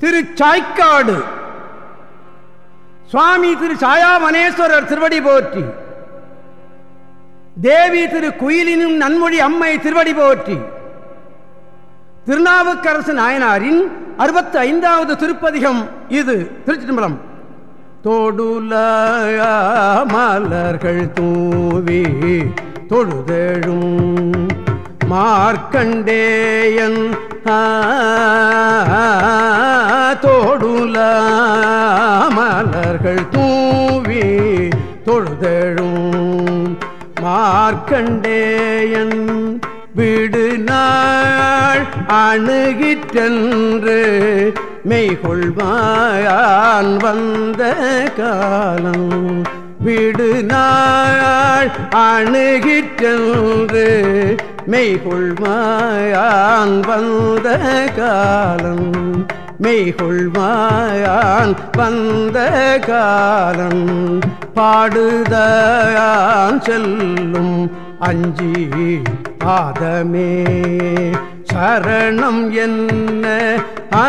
திருச்சாய்க்காடு. சுவாமி திரு சாயாமனேஸ்வரர் திருவடி போற்றி. தேவி திரு குயிலினும் நன்மொழி அம்மை திருவடி போற்றி. திருநாவுக்கரசு நாயனாரின் அறுபத்தி ஐந்தாவது திருப்பதிகம் இது திருச்சிதம்பரம் தோடுல மலர்கள் தூவி தொழுதழும் மார்க்கண்டேயன். மலர்கள் தூவி தொழுதழும். மார்க்கண்டேயன் விடு நாள் அணுகிற்றென்று மெய்கொள்வாயான் வந்த காலம். விடு நாள் அணுகிற்றென்று மெய்கொள்வாயான் வந்த காலம். மெய்கொள்வாயான் வந்த காலம் பாடுதான் செல்லும் அஞ்சி பாதமே. சரணம் என்ன? ஆ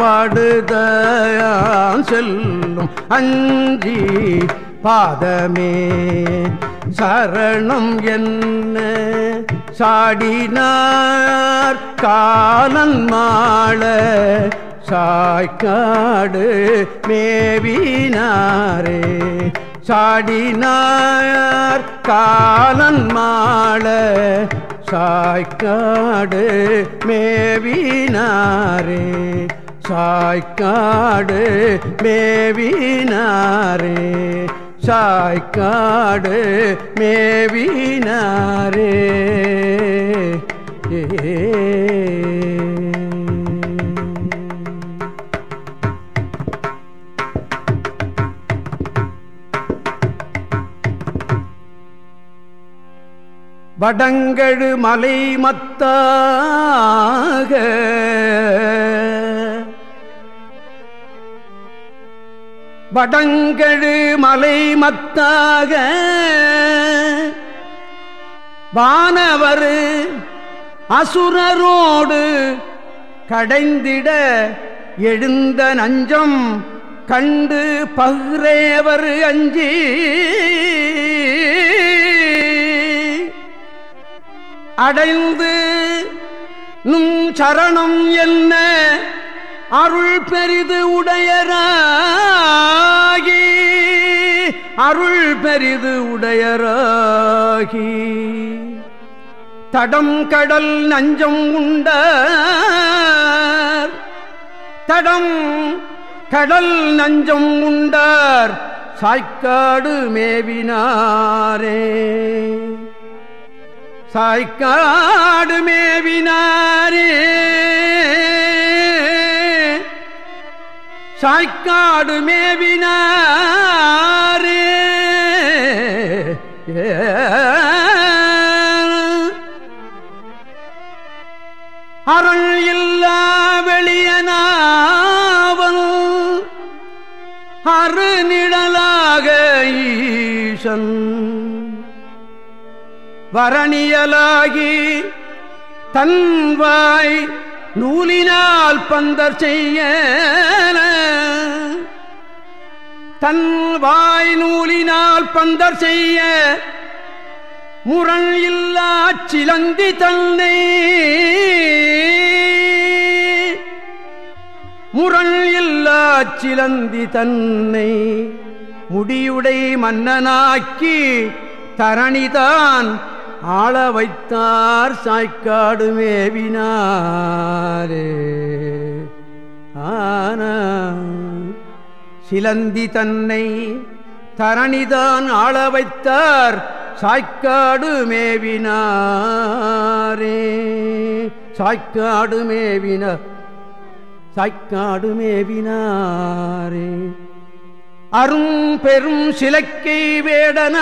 பாடுதான் செல்லும் அஞ்சி பாதமே. சரணம் என்ன? சாடினார் காலன் மாள சாய்க்காடு மேவினாரே. சாடினார் காலன் மாள சாய்க்காடு மேவினாரே. சாய்க்காடு மேவினாரே. சாய்க்காடு மேவினாரே. வடங்கழு மலை மத்தாக வடங்கழு மலை மத்தாக. வானவர் அசுரரோடு கடைந்திட எழுந்த நஞ்சம் கண்டு பகிரேவர் அஞ்சி. அடைந்து நும் சரணம் என்ன? அருள் பெரிது உடையராகி அருள் பெரிது உடையராகி. தடம் கடல் நஞ்சம் உண்ட தடம் கடல் நஞ்சம் உண்டார் சாய்க்காடு மேவினாரே. சாய்க்காடு மேவினாரே. சாய்க்காடு மேவினாரே அருள் இல்லா வெளியனாவல். அரு நிழலாக ஈசன். வரணியலாகி தன்வாய் நூலினால் பந்தர் செய்யன. தன் வாய் நூலினால் பந்தர் செய்ய முரண் இல்லா சிலந்தி தன்னை. முரண் இல்லா சிலந்தி தன்னை. முடியுடை மன்னனாக்கி தரணிதான் ஆள வைத்தார் சாய்க்காடு மேவினாரே. ஆன சிலந்தி தன்னை தரணிதான் ஆள வைத்தார் சாய்க்காடு மேவினாரே. சாய்க்காடு மேவின சாய்க்காடு மேவினாரே. அரும் பெரும் சிலைக்கை வேடனாய்.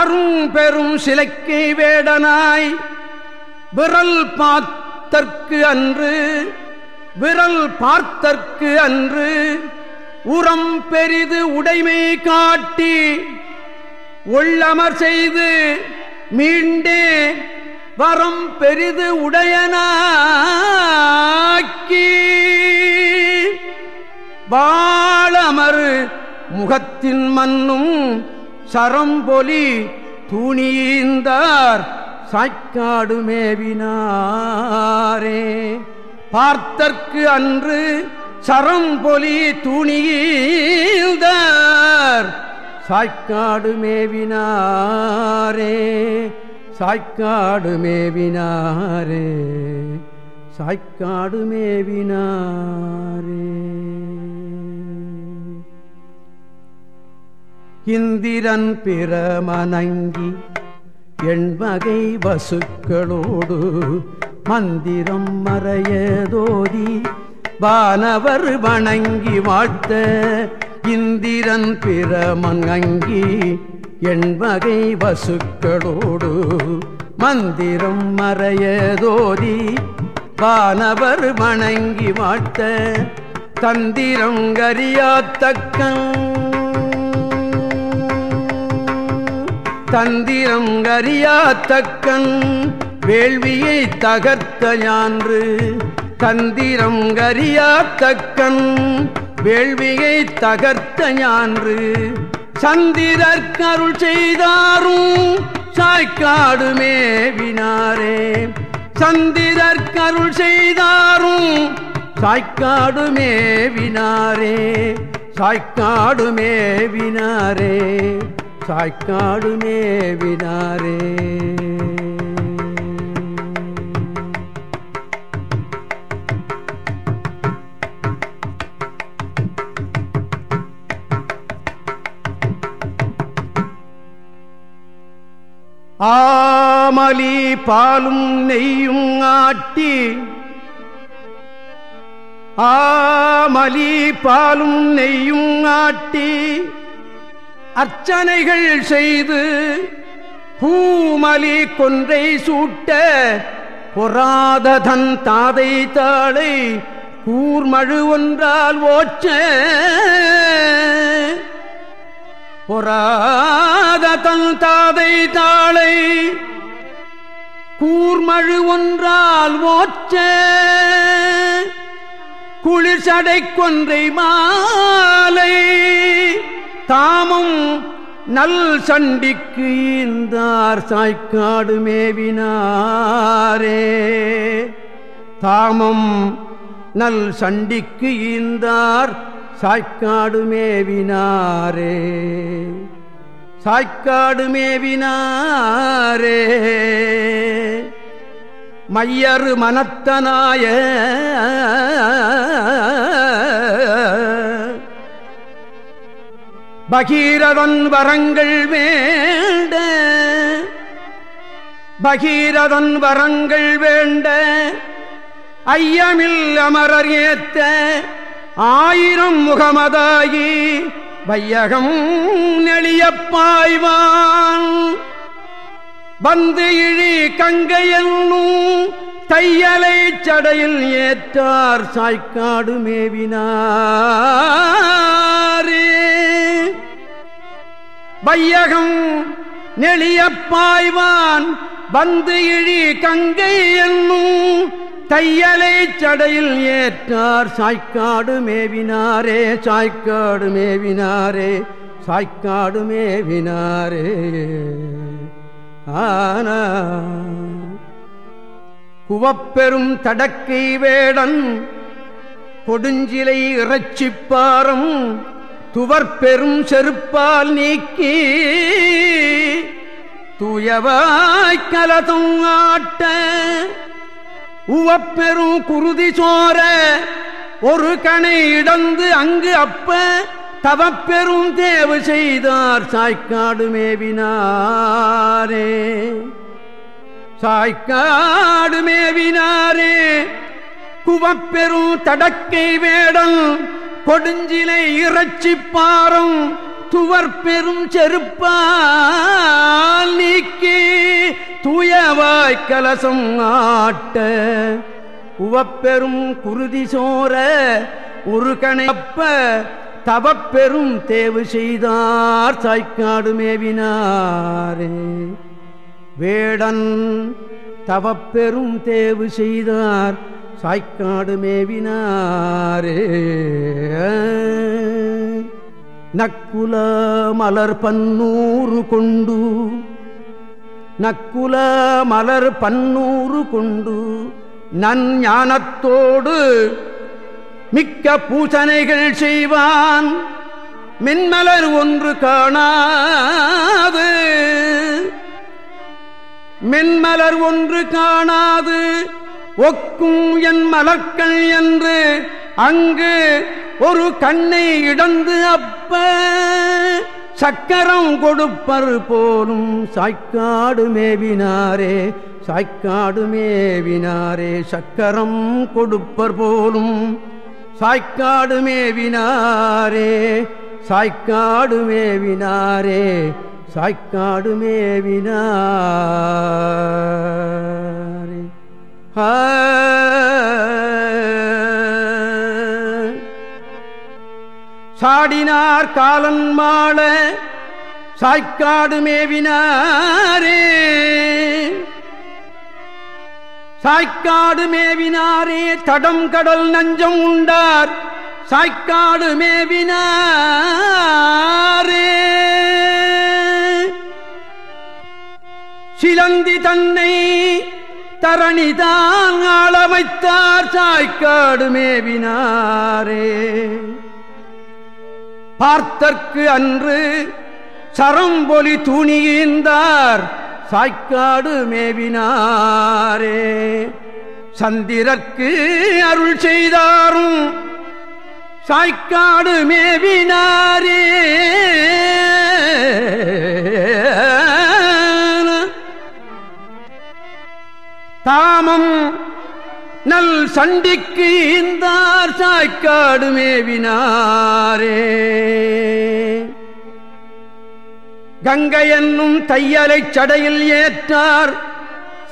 அரும் பெரும் சிலைக்கை வேடனாய். விரல் பார்த்தற்கு அன்று விரல் பார்த்தற்கு அன்று உரம் பெரிது உடைமை காட்டி உள்ளமர் செய்து மீண்டே வரம் பெரிது உடையனாக்கி வாழமர் முகத்தின் மண்ணும் சரம்பொலி தூணியீந்தார் சாய்க்காடு மேவினாரே பார்த்தற்கு அன்று சரம்பொலி துணியீந்தார் சாய்க்காடு மேவினாரே சாய்க்காடு மேவினாரே சாய்க்காடு மேவினாரே இந்திரன் பிரமணங்கி எண்வகை வசுக்களோடு மந்திரம் மறையதோதி வானவர் வணங்கி வாழ்த்த இந்திரன் பிரமன் பிரமங்கி எண்வகை வசுக்களோடு மந்திரம் மறையதோதி வானவர் வணங்கி வாழ்த்த தந்திரம் தந்திரம் கரியாத்தக்கன் வேள்வியை தகர்த்த யான்று தந்திரம் கரியாத்தக்கன் வேள்வியை தகர்த்த யான்று சந்திரற்கருள் செய்தாரும் சாய்க்காடு மேவினாரே. சந்திரற்கருள் செய்தாரும் சாய்க்காடு மேவினாரே. சாய்க்காடு மேவினாரே. சாய்க்காடு மேவினாரே ஆமலி பாலும் நெய்யும் ஆட்டி ஆமலி பாலும் நெய்யும் ஆட்டி அர்ச்சனைகள் செய்து பூமலி கொன்றை சூட்ட பொறாததன் தாதை தாளை கூர்மழு ஒன்றால் ஓச்ச. பொறாததன் தாதை தாளை கூர்மழு ஒன்றால் ஓச்ச. குளிர்சடை கொன்றை மாலை தாமும் நல் சண்டிக்கு ஈந்தார் சாய்க்காடு மேவினாரே. தாமும் நல் சண்டிக்கு ஈந்தார் சாய்க்காடு மேவினாரே. சாய்க்காடு மேவினாரே. மையறு மனத்தனாய பகீரதன் வரங்கள் வேண்ட பகீரதன் வரங்கள் வேண்ட ஐயமில் அமரர் ஏத்த ஆயிரம் முகமதாயி வையகம் நெளியப்பாய்வான். வந்து இழி கங்கையன்னும் தையலை சடையில் ஏற்றார் சாய்க்காடு மேவினாரே. வையகம் நெளியப்பாய்வான் வந்து இழி கங்கை என்னும் தையலை சடையில் ஏற்றார் சாய்க்காடு மேவினாரே சாய்க்காடு மேவினாரே சாய்க்காடு மேவினாரே. ஆனா குவப்பெரும் தடக்கை வேடன் கொடுஞ்சிலை இறைச்சிப்பாரம் துவர்பெரும் செருப்பால் நீக்கி தூயவாய்க்கலதும் ஆட்ட உவப்பெரும் குருதி சோர ஒரு கணை இடந்து அங்கு அப்ப தவப்பெரும் தேவு செய்தார் சாய்க்காடு மேவினாரே. சாய்க்காடு மேவினாரே குவப்பெரும் தடக்கை வேடல் கொடுஞ்சிலை இறைச்சி பாரம் துவர் பெரும் செருப்பால் நீக்கி தூயவாய் கலசம் ஆட்ட உவப்பெரும் குருதி சோர ஒரு கணைப்ப தவப்பெரும் தேவு செய்தார் சாய்க்காடு மேவினாரே. வேடன் தவப்பெரும் தேவு செய்தார் சாய்க்காடு மேவினாரே. நக்குல மலர் பன்னூறு கொண்டு நக்குல மலர் பன்னூறு கொண்டு நன் ஞானத்தோடு மிக்க பூசனைகள் செய்வான் மின்மலர் ஒன்று காணாது. மென்மலர் ஒன்று காணாது ஒக்கும் என் மலர்கள் என்று அங்கு ஒரு கண்ணை இடந்து அப்ப சக்கரம் கொடுப்பர் போலும் சாய்க்காடு மேவினாரே சாய்க்காடு மேவினாரே சக்கரம் கொடுப்பர் போலும் சாய்க்காடு மேவினாரே சாய்க்காடு மேவினாரே. சாய்க்காடு மேவினாரே. சாடினார் காலன் மாள சாய்க்காடு மேவினாரே. சாய்க்காடு மேவினாரே தடம் கடல் நஞ்சம் உண்டார். சாய்க்காடு மேவினாரே. சிலந்தி தன்னை தரணிதான் ஆளமைத்தார் சாய்க்காடு மேவினாரே. பார்த்தற்கு அன்று சரம்பொலி துணியிந்தார் சாய்க்காடு மேவினாரே. சந்திரற்கு அருள் செய்தாரும் சாய்க்காடு மேவினாரே. சண்டிக்கு இந்தார் சாய்க்காடு மேவினாரே. கங்கை என்னும் தையலை சடையில் ஏற்றார்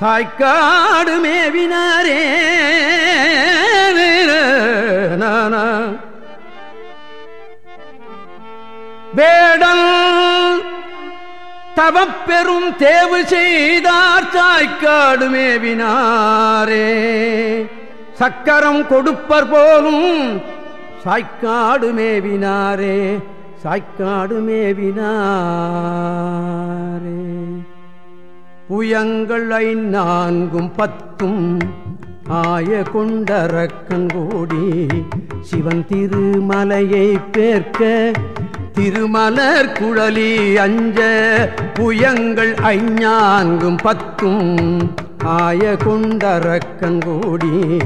சாய்க்காடு மேவினாரே. வேடல் தவப்பெரும் தேவு செய்தார் சாய்க்காடு மேவினாரே. சக்கரம் கொடுப்பர் போலும் சாய்க்காடு மேவினாரே சாய்க்காடு மேவினாரே. புயங்கள் நான்கும் பத்தும் ஆய கொண்டரக்கங்கோடி சிவன் திருமலையை பேர்க்க திருமலர் குழலி அஞ்ச புயங்கள் ஐஞான்கும் பத்தும் ஆய கொண்டரக்கங்கோடி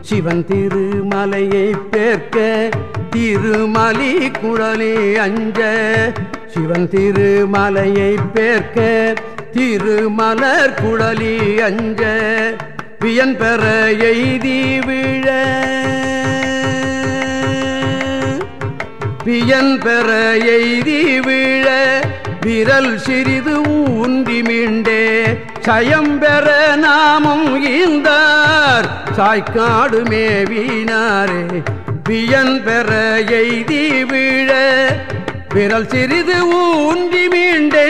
சிவன் திருமலையை பேர்க்க திருமலி குழலி அஞ்ச. சிவன் திருமலையை பேர்க்க திருமலர் குழலி அஞ்ச. வியன் பெற எய்தி விழ. பியன் பெற எய்தி விழ. விரல் சிறிது ஊன்றி மீண்டே. சயம் நாமும் ஈந்தார். சாய்க்காடு மேவினாரே பியன் பெற எய்தி வீழ. விரல் சிறிது ஊன்றி மீண்டே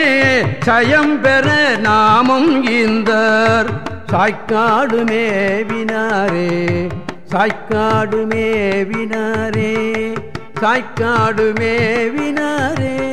சயம்பெற நாமும் ஈந்தார். சாய்க்காடு மேவினாரே சாய்க்காடு மேவினாரே சாய்க்காடு மேவினாரே.